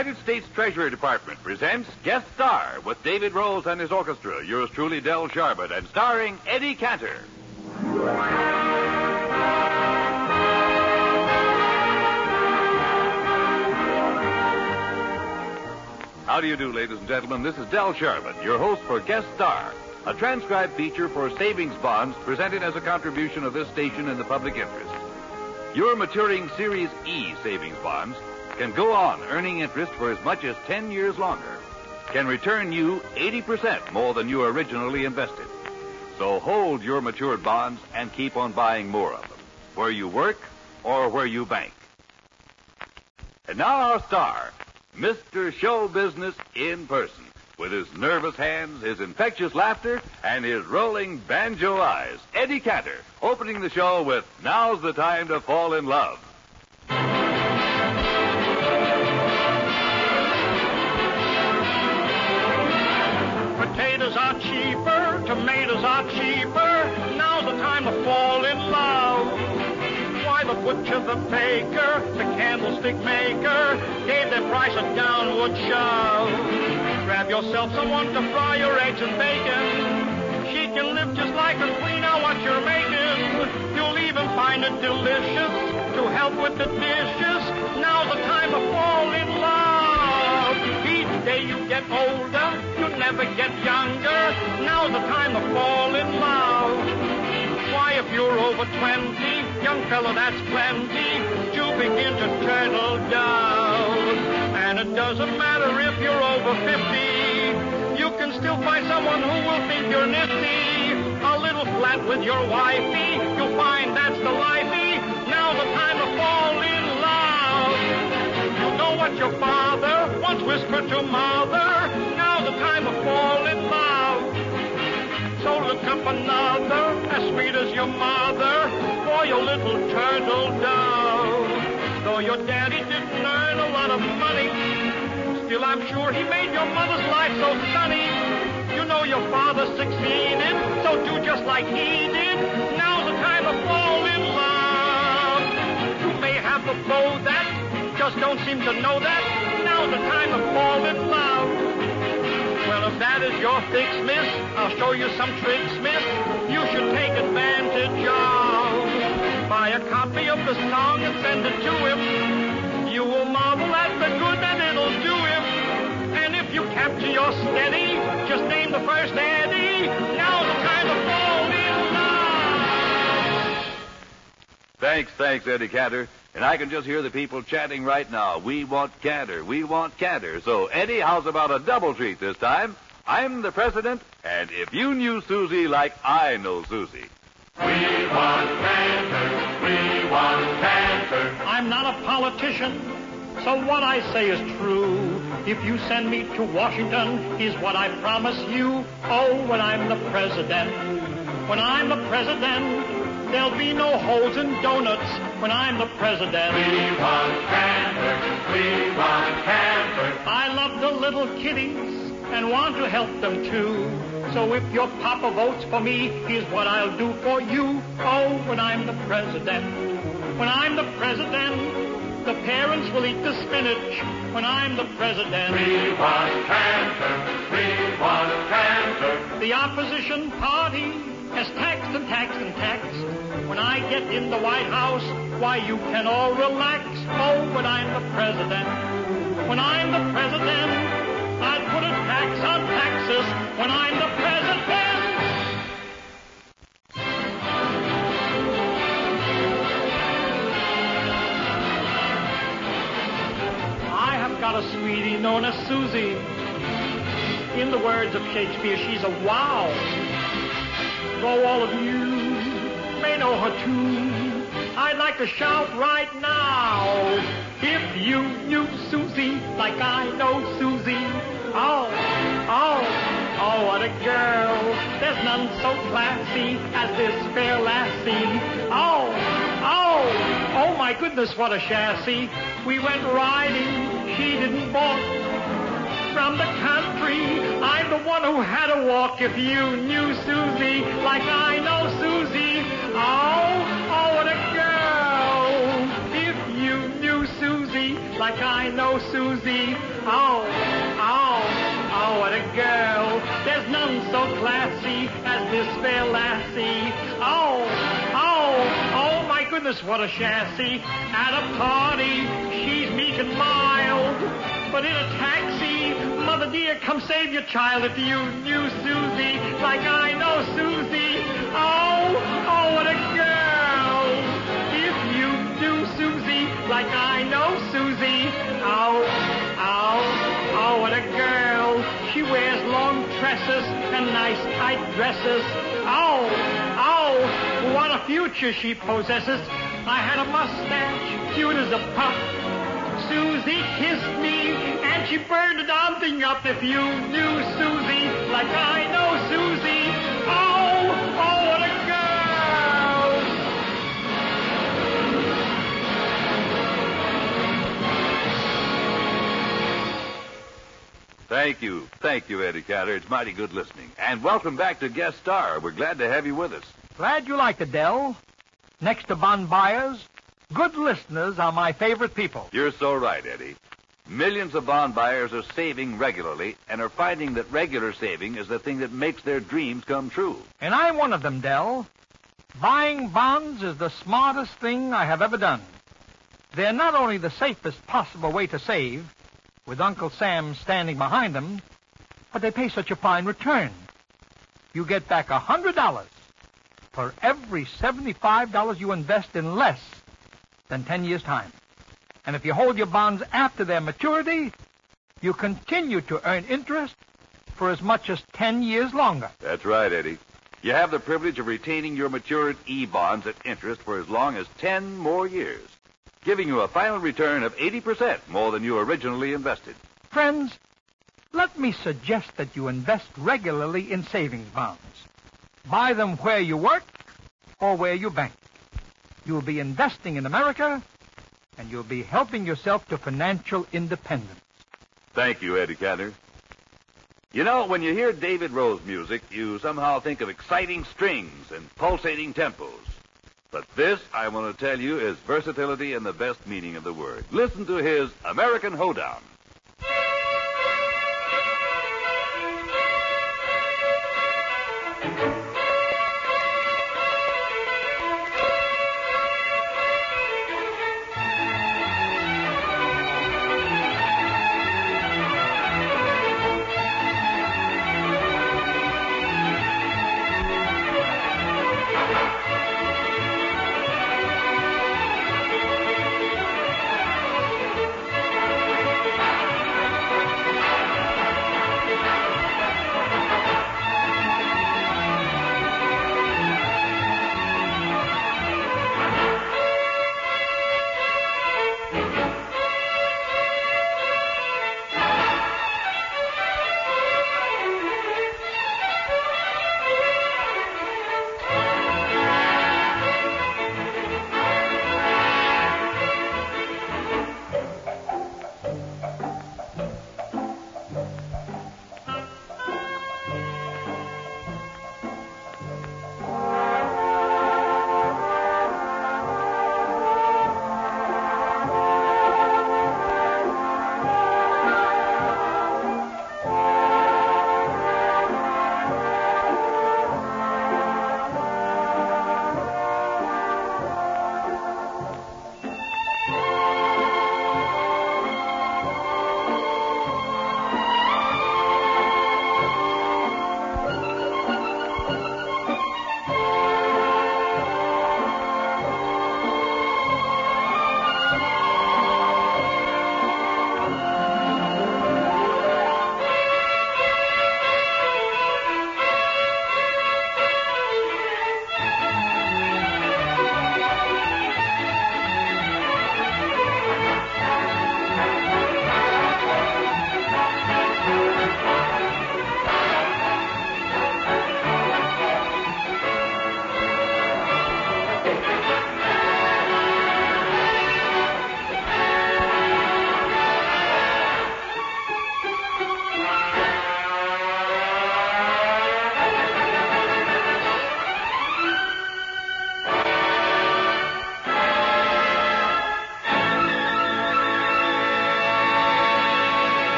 United States Treasury Department presents Guest Star with David Rose and his orchestra. Yours truly, Del Sharbutt, and starring Eddie Cantor. How do you do, ladies and gentlemen? This is Del Sharbutt, your host for Guest Star, a transcribed feature for savings bonds presented as a contribution of this station in the public interest. Your maturing Series E savings bonds can go on earning interest for as much as 10 years longer, can return you 80% more than you originally invested. So hold your matured bonds and keep on buying more of them, where you work or where you bank. And now our star, Mr. Show Business in person, with his nervous hands, his infectious laughter, and his rolling banjo eyes. Eddie Cantor, opening the show with Now's the Time to Fall in Love. The butcher, the baker, the candlestick maker gave their price a downward shove. Grab yourself someone to fry your eggs and bacon. She can live just like a queen on what you're making. You'll even find it delicious to help with the dishes. Now's the time to fall in love. Each day you get older, you never get younger. Now's the time to fall in love. Why, if you're over 20, young fellow, that's plenty to begin to turtle down. And it doesn't matter if you're over 50, you can still find someone who will think you're nifty. A little flat with your wifey, you'll find that's the lifey. Now the time to fall in love. You know what your father once whispered to mother. Now the time to fall in love. So look up another, Oh, your daddy didn't earn a lot of money, still I'm sure he made your mother's life so sunny. You know your father succeeded, so do just like he did. Now's the time to fall in love. You may have the beau that just don't seem to know that. Now's the time to fall in love. Well, if that is your fix, miss, I'll show you some tricks, miss. You should take advantage of. Buy a copy of the song and send it to him. You will marvel at the good that it'll do him. And if you capture your steady, just name the first Eddie. Now's the time to fall in love. Thanks, thanks, Eddie Cantor. And I can just hear the people chanting right now. We want Cantor. We want Cantor. So, Eddie, how's about a double treat this time? I'm the president, and if you knew Susie like I know Susie. We want Cantor. We want Cantor. I'm not a politician, so what I say is true. If you send me to Washington, is what I promise you. Oh, when I'm the president, when I'm the president, there'll be no holes in donuts when I'm the president. We want Cantor. We want Cantor. I love the little kiddies and want to help them too. So if your papa votes for me, here's what I'll do for you. Oh, when I'm the president, when I'm the president, the parents will eat the spinach when I'm the president. We want Cantor. We want Cantor. The opposition party has taxed and taxed and taxed. When I get in the White House, why, you can all relax. Oh, when I'm the president, when I'm the president, I'll put a tax on taxes when I'm the president. I have got a sweetie known as Susie. In the words of Shakespeare, she's a wow. Though all of you may know her too, like to shout right now. If you knew Susie like I know Susie, oh, oh, oh, what a girl. There's none so classy as this fair lassie. Oh, oh, oh my goodness, what a chassis. We went riding, she didn't balk from the country. I'm the one who had to walk. If you knew Susie like I like I know Susie. Oh, oh, oh, what a girl. There's none so classy as this fair lassie. Oh, oh, oh, my goodness, what a chassis. At a party, she's meek and mild. But in a taxi, mother dear, come save your child if you knew Susie dresses. Oh, oh, what a future she possesses. I had a mustache, cute as a pup. Susie kissed me, and she burned the darn thing up. If you knew Susie like I know Thank you. Thank you, Eddie Cantor. It's mighty good listening. And welcome back to Guest Star. We're glad to have you with us. Glad you like it, Del. Next to bond buyers, good listeners are my favorite people. You're so right, Eddie. Millions of bond buyers are saving regularly and are finding that regular saving is the thing that makes their dreams come true. And I'm one of them, Del. Buying bonds is the smartest thing I have ever done. They're not only the safest possible way to save, with Uncle Sam standing behind them, but they pay such a fine return. You get back a hundred dollars for every seventy-five dollars you invest in less than ten years' time. And if you hold your bonds after their maturity, you continue to earn interest for as much as ten years longer. That's right, Eddie. You have the privilege of retaining your matured E-bonds at interest for as long as 10 more years, giving you a final return of 80% more than you originally invested. Friends, let me suggest that you invest regularly in savings bonds. Buy them where you work or where you bank. You'll be investing in America, and you'll be helping yourself to financial independence. Thank you, Eddie Cantor. You know, when you hear David Rose music, you somehow think of exciting strings and pulsating tempos. But this, I want to tell you, is versatility in the best meaning of the word. Listen to his American Hoedown.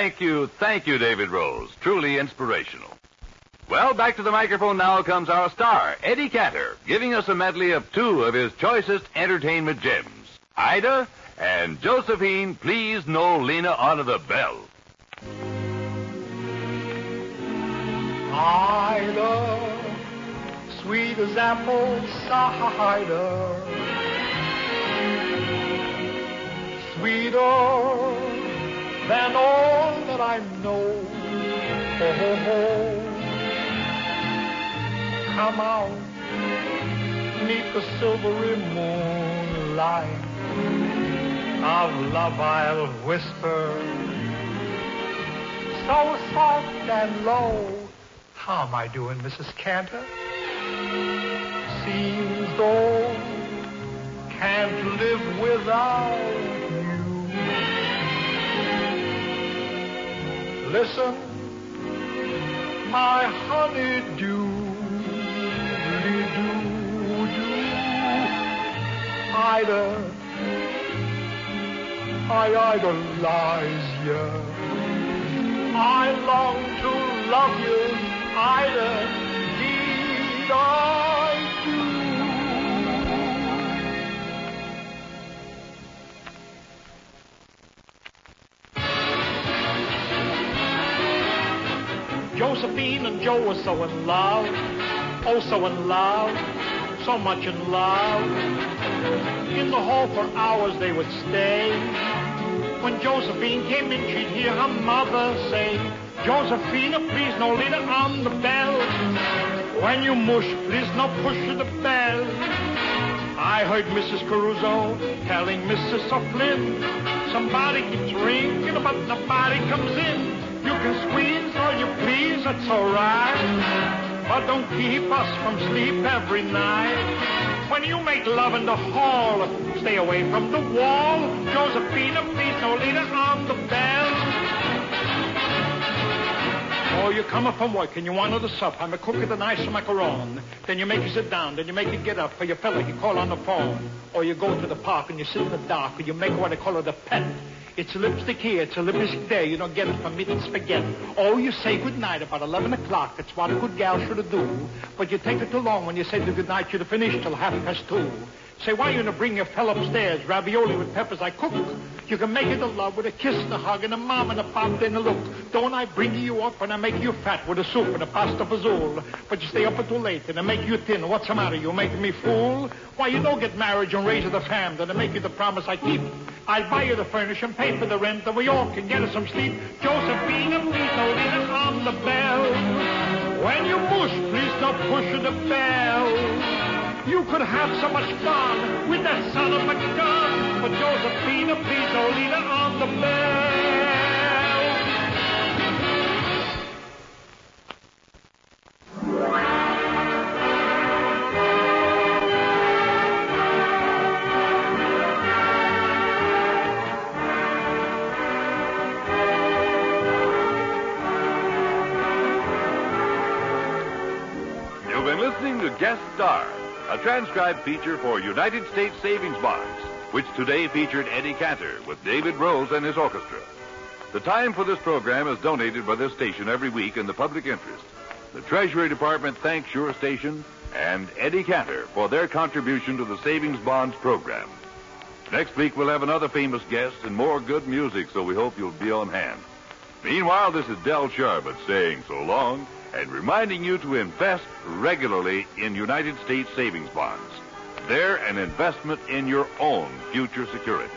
Thank you, thank you, David Rose. Truly inspirational. Well, back to the microphone now comes our star, Eddie Cantor, giving us a medley of two of his choicest entertainment gems. Ida and Josephine, please know Lena honor the bell. Ida, sweet as apple cider, sweeter than all I know. Oh, oh, oh. Come out, neath the silvery moonlight of love I'll whisper, so soft and low. How am I doing, Mrs. Cantor? Seems though can't live without Listen, my honey do. Ida, I idolize you. I long to love you, Ida. Indeed, and Joe were so in love, oh so in love, so much in love. In the hall for hours they would stay. When Josephine came in, she'd hear her mother say, Josephine, please no leader on the bell. When you mush, please no push the bell. I heard Mrs. Caruso telling Mrs. O'Flynn, somebody keeps ringing, but nobody comes in. You can squeeze you please, that's all right. But don't keep us from sleep every night. When you make love in the hall, stay away from the wall. Josephina, please no leader on the bell. Oh, you're coming from work and you want another sup. I'm a cook of the nice macaron. Then you make you sit down. Then you make you get up for your fella. You call on the phone. Or you go to the park and you sit in the dark. Or you make what they call it a pet. It's lipstick here. It's a lipstick there. You don't get it from meat and spaghetti. Oh, you say good night about 11 o'clock. That's what a good gal should do. But you take it too long when you say the good night. You'd have finished till half past two. Say, why you gonna bring your fella upstairs? Ravioli with peppers I cook. You can make it a love with a kiss and a hug and a mom and a pop and a look. Don't I bring you up and I make you fat with a soup and a pasta fazool? But you stay up until late and I make you thin. What's the matter? You making me fool? Why, you don't get married and raise the fam. Then I make you the promise I keep. I'll buy you the furniture and pay for the rent, and we all can get us some sleep. Josephine, please don't on the bell. When you push, please don't push the bell. You could have so much fun with that son of a gun. But Josephina, please don't leave on the bell. You've been listening to Guest Star, a transcribed feature for United States Savings Bonds, which today featured Eddie Cantor with David Rose and his orchestra. The time for this program is donated by this station every week in the public interest. The Treasury Department thanks your station and Eddie Cantor for their contribution to the Savings Bonds program. Next week, we'll have another famous guest and more good music, so we hope you'll be on hand. Meanwhile, this is Del Sharbutt saying so long and reminding you to invest regularly in United States savings bonds. They're an investment in your own future security.